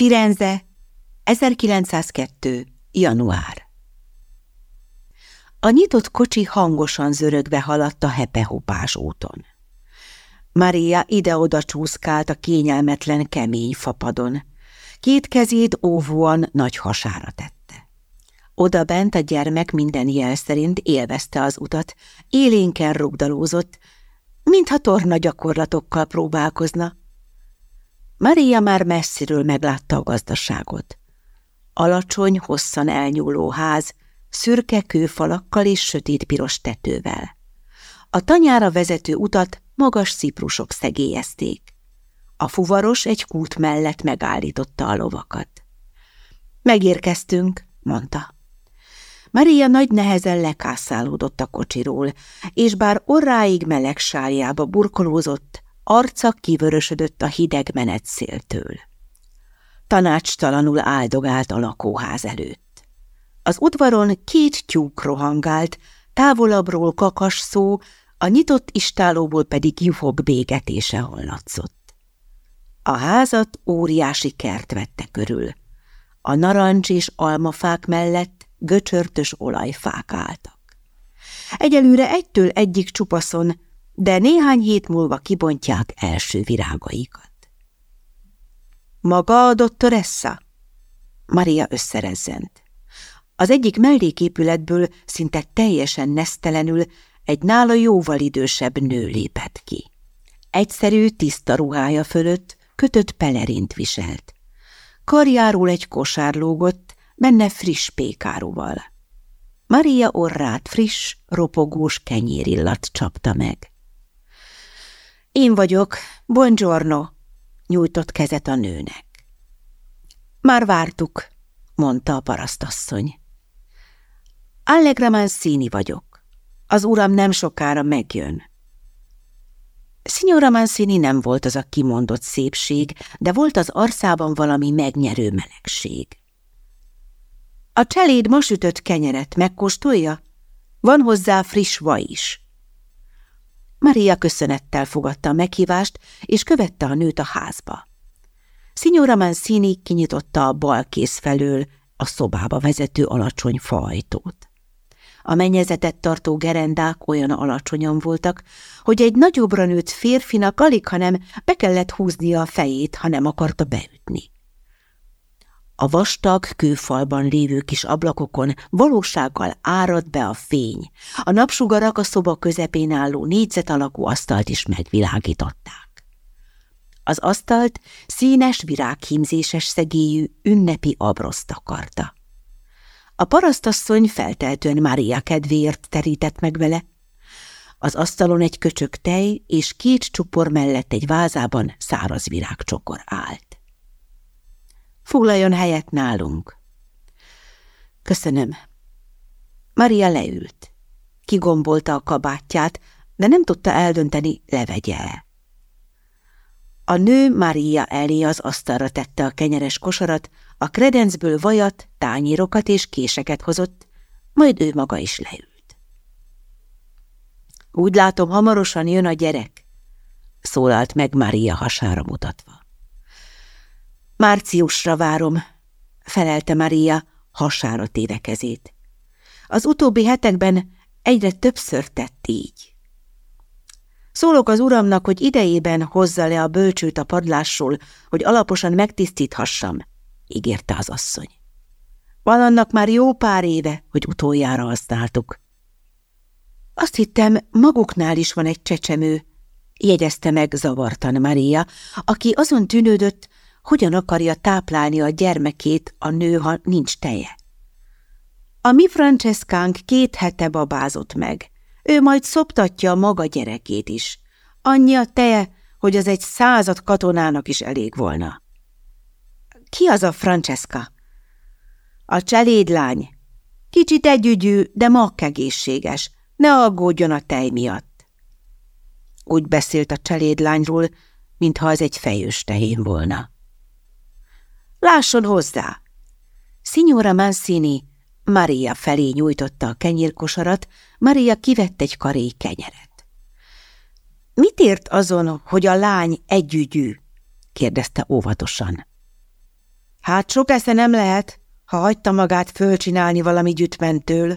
Firenze, 1902. január A nyitott kocsi hangosan zörögve haladt a hepehopás úton. Maria ide-oda csúszkált a kényelmetlen, kemény fapadon. Két kezét óvóan nagy hasára tette. Oda bent a gyermek minden jel szerint élvezte az utat, élénken rugdalózott, mintha torna gyakorlatokkal próbálkozna. Maria már messziről meglátta a gazdaságot. Alacsony, hosszan elnyúló ház, szürke kőfalakkal és sötét-piros tetővel. A tanyára vezető utat magas ciprusok szegélyezték. A fuvaros egy kút mellett megállította a lovakat. Megérkeztünk, mondta. Maria nagy nehezen lekászálódott a kocsiról, és bár orráig meleg sárjába burkolózott, arca kivörösödött a hideg menetszéltől. Tanácstalanul áldogált a lakóház előtt. Az udvaron két tyúk rohangált, távolabbról kakas szó, a nyitott istálóból pedig juhok bégetése hallatszott. A házat óriási kert vette körül. A narancs és almafák mellett göcsörtös olajfák álltak. Egyelőre egytől egyik csupaszon, de néhány hét múlva kibontják első virágaikat. Maga a doktoressa? Maria összerezzent. Az egyik melléképületből szinte teljesen nesztelenül egy nála jóval idősebb nő lépett ki. Egyszerű, tiszta ruhája fölött kötött pelerint viselt. Karjáról egy kosár lógott, benne friss pékáruval. Maria orrát friss, ropogós kenyérillat csapta meg. Én vagyok, buongiorno, nyújtott kezet a nőnek. Már vártuk, mondta a parasztasszony. Allegra Mancini vagyok. Az uram nem sokára megjön. Signora Mancini nem volt az a kimondott szépség, de volt az arszában valami megnyerő melegség. A cseléd ma sütött kenyeret megkóstolja? Van hozzá friss vaj is. Maria köszönettel fogadta a meghívást, és követte a nőt a házba. Signora Mancini kinyitotta a bal kész felől a szobába vezető alacsony faajtót. A mennyezetet tartó gerendák olyan alacsonyan voltak, hogy egy nagyobbra nőtt férfinak alig, hanem be kellett húznia a fejét, ha nem akarta beütni. A vastag kőfalban lévő kis ablakokon valósággal árad be a fény. A napsugarak a szoba közepén álló négyzet alakú asztalt is megvilágították. Az asztalt színes virághímzéses szegélyű ünnepi abroszt takarta. A parasztasszony felteltően Mária kedvéért terített meg vele. Az asztalon egy köcsök tej és két csupor mellett egy vázában száraz virágcsokor állt. Foglaljon helyet nálunk. Köszönöm. Maria leült. Kigombolta a kabátját, de nem tudta eldönteni, levegye -e. A nő Maria elé az asztalra tette a kenyeres kosarat, a kredencből vajat, tányérokat és késeket hozott, majd ő maga is leült. Úgy látom, hamarosan jön a gyerek, szólalt meg Maria hasára mutatva. Márciusra várom, felelte Maria hasára téve kezét. Az utóbbi hetekben egyre többször tett így. Szólok az uramnak, hogy idejében hozza le a bölcsőt a padlásról, hogy alaposan megtisztíthassam, ígérte az asszony. Van annak már jó pár éve, hogy utoljára használtuk. Azt hittem, maguknál is van egy csecsemő, jegyezte meg zavartan Maria, aki azon tűnődött, hogyan akarja táplálni a gyermekét a nő, ha nincs teje. A mi Franceskánk két hete babázott meg. Ő majd szoptatja a maga gyerekét is. Annyi a teje, hogy az egy század katonának is elég volna. Ki az a Francesca? A cselédlány. Kicsit együgyű, de makkegészséges. Ne aggódjon a tej miatt. Úgy beszélt a cselédlányról, mintha az egy fejős tehén volna. Lásson hozzá! Signora Mancini Maria felé nyújtotta a kenyérkosarat, Maria kivett egy karé kenyeret. Mit ért azon, hogy a lány együgyű? kérdezte óvatosan. Hát sok esze nem lehet, ha hagyta magát fölcsinálni valami gyütmentől.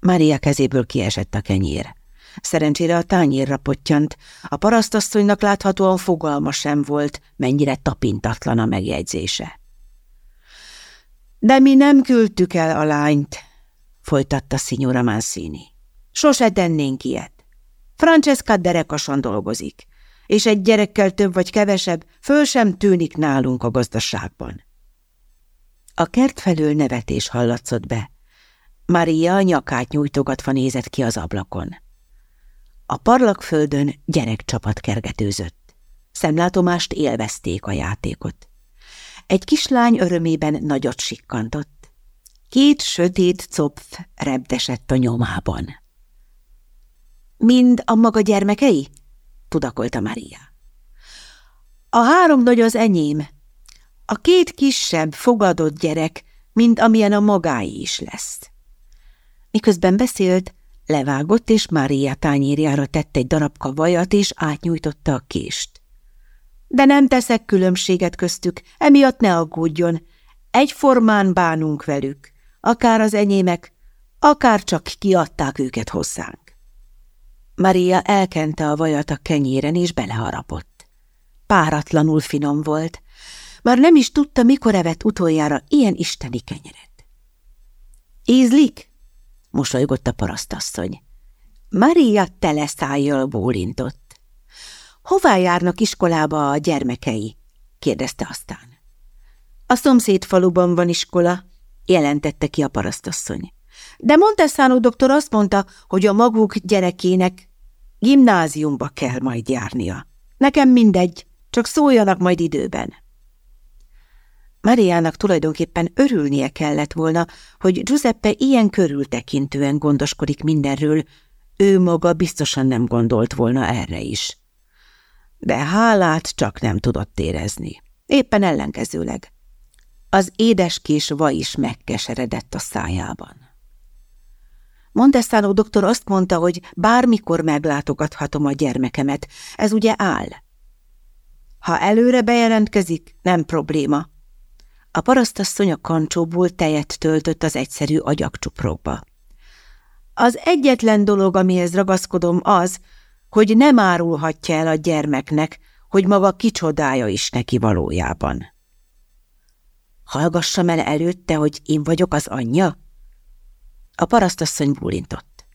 Mária kezéből kiesett a kenyér. Szerencsére a tányérra pottyant, a parasztasszonynak láthatóan fogalma sem volt, mennyire tapintatlan a megjegyzése. De mi nem küldtük el a lányt, folytatta Signora Mancini. Sose tennénk ilyet. Francesca derekasan dolgozik, és egy gyerekkel több vagy kevesebb föl sem tűnik nálunk a gazdaságban. A kert felől nevetés hallatszott be. Maria nyakát nyújtogatva nézett ki az ablakon. A parlagföldön gyerekcsapat kergetőzött. Szemlátomást élvezték a játékot. Egy kislány örömében nagyot sikkantott. Két sötét copf repdesett a nyomában. Mind a maga gyermekei? tudakolta Maria. A három nagy az enyém. A két kisebb, fogadott gyerek, mint amilyen a magái is lesz. Miközben beszélt, levágott, és Mária tányérjára tett egy darabka vajat, és átnyújtotta a kést. De nem teszek különbséget köztük, emiatt ne aggódjon. Egyformán bánunk velük, akár az enyémek, akár csak kiadták őket hozzánk. Maria elkente a vajat a kenyéren, és beleharapott. Páratlanul finom volt. Már nem is tudta, mikor evett utoljára ilyen isteni kenyeret. Ízlik? Mosolygott a parasztasszony. Maria tele szájjal bólintott. Hová járnak iskolába a gyermekei? kérdezte aztán. A szomszéd faluban van iskola, jelentette ki a parasztasszony. De Montessano doktor azt mondta, hogy a maguk gyerekének gimnáziumba kell majd járnia. Nekem mindegy, csak szóljanak majd időben. Mariának tulajdonképpen örülnie kellett volna, hogy Giuseppe ilyen körültekintően gondoskodik mindenről, ő maga biztosan nem gondolt volna erre is. De hálát csak nem tudott érezni. Éppen ellenkezőleg. Az édeskés vaj is megkeseredett a szájában. Montessano doktor azt mondta, hogy bármikor meglátogathatom a gyermekemet. Ez ugye áll? Ha előre bejelentkezik, nem probléma. A parasztasszony a kancsóból tejet töltött az egyszerű agyagcsuprokba. Az egyetlen dolog, amihez ragaszkodom az, hogy nem árulhatja el a gyermeknek, hogy maga kicsodája is neki valójában. Hallgassam el előtte, hogy én vagyok az anyja? A parasztasszony bólintott.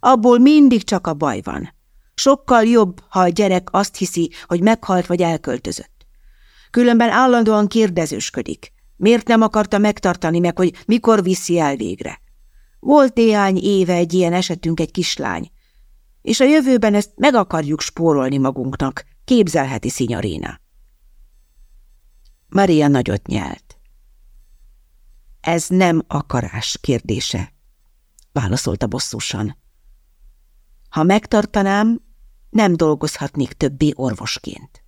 Abból mindig csak a baj van. Sokkal jobb, ha a gyerek azt hiszi, hogy meghalt vagy elköltözött. Különben állandóan kérdezősködik. Miért nem akarta megtartani meg, hogy mikor viszi el végre? Volt néhány éve egy ilyen esetünk egy kislány, és a jövőben ezt meg akarjuk spórolni magunknak, képzelheti szinyaréna. Maria nagyot nyelt. Ez nem akarás kérdése, válaszolta bosszúsan. Ha megtartanám, nem dolgozhatnék többé orvosként.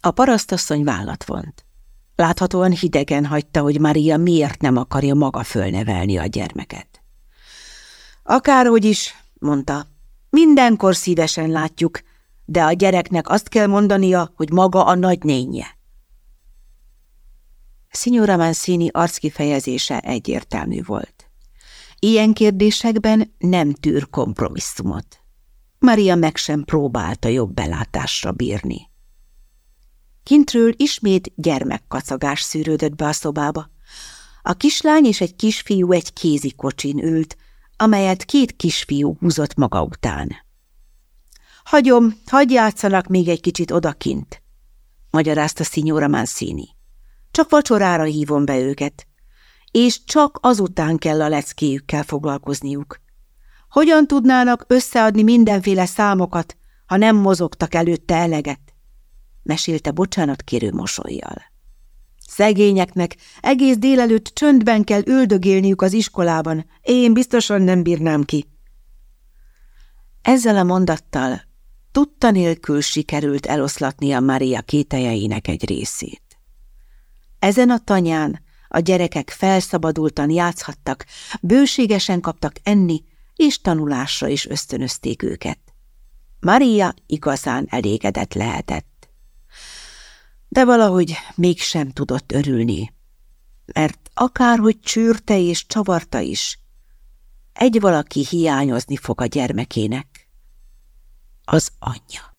A parasztasszony vállat vont. Láthatóan hidegen hagyta, hogy Maria miért nem akarja maga fölnevelni a gyermeket. Akárhogy is, mondta, mindenkor szívesen látjuk, de a gyereknek azt kell mondania, hogy maga a nagynénye. Signora Mancini arckifejezése egyértelmű volt. Ilyen kérdésekben nem tűr kompromisszumot. Maria meg sem próbálta jobb belátásra bírni. Kintről ismét gyermekkacagás szűrődött be a szobába. A kislány és egy kisfiú egy kézi kocsin ült, amelyet két kisfiú húzott maga után. Hagyom, hagyj játszanak még egy kicsit odakint, magyarázta Signora Mancini. Csak vacsorára hívom be őket és csak azután kell a leckéjükkel foglalkozniuk. Hogyan tudnának összeadni mindenféle számokat, ha nem mozogtak előtte eleget? Mesélte bocsánat kérő mosolyjal. Szegényeknek egész délelőtt csöndben kell üldögélniük az iskolában, én biztosan nem bírnám ki. Ezzel a mondattal tudta nélkül sikerült eloszlatnia Maria kételjeinek egy részét. Ezen a tanyán a gyerekek felszabadultan játszhattak, bőségesen kaptak enni, és tanulásra is ösztönözték őket. Maria igazán elégedett lehetett. De valahogy mégsem tudott örülni, mert akárhogy csűrte és csavarta is, egy valaki hiányozni fog a gyermekének, az anyja.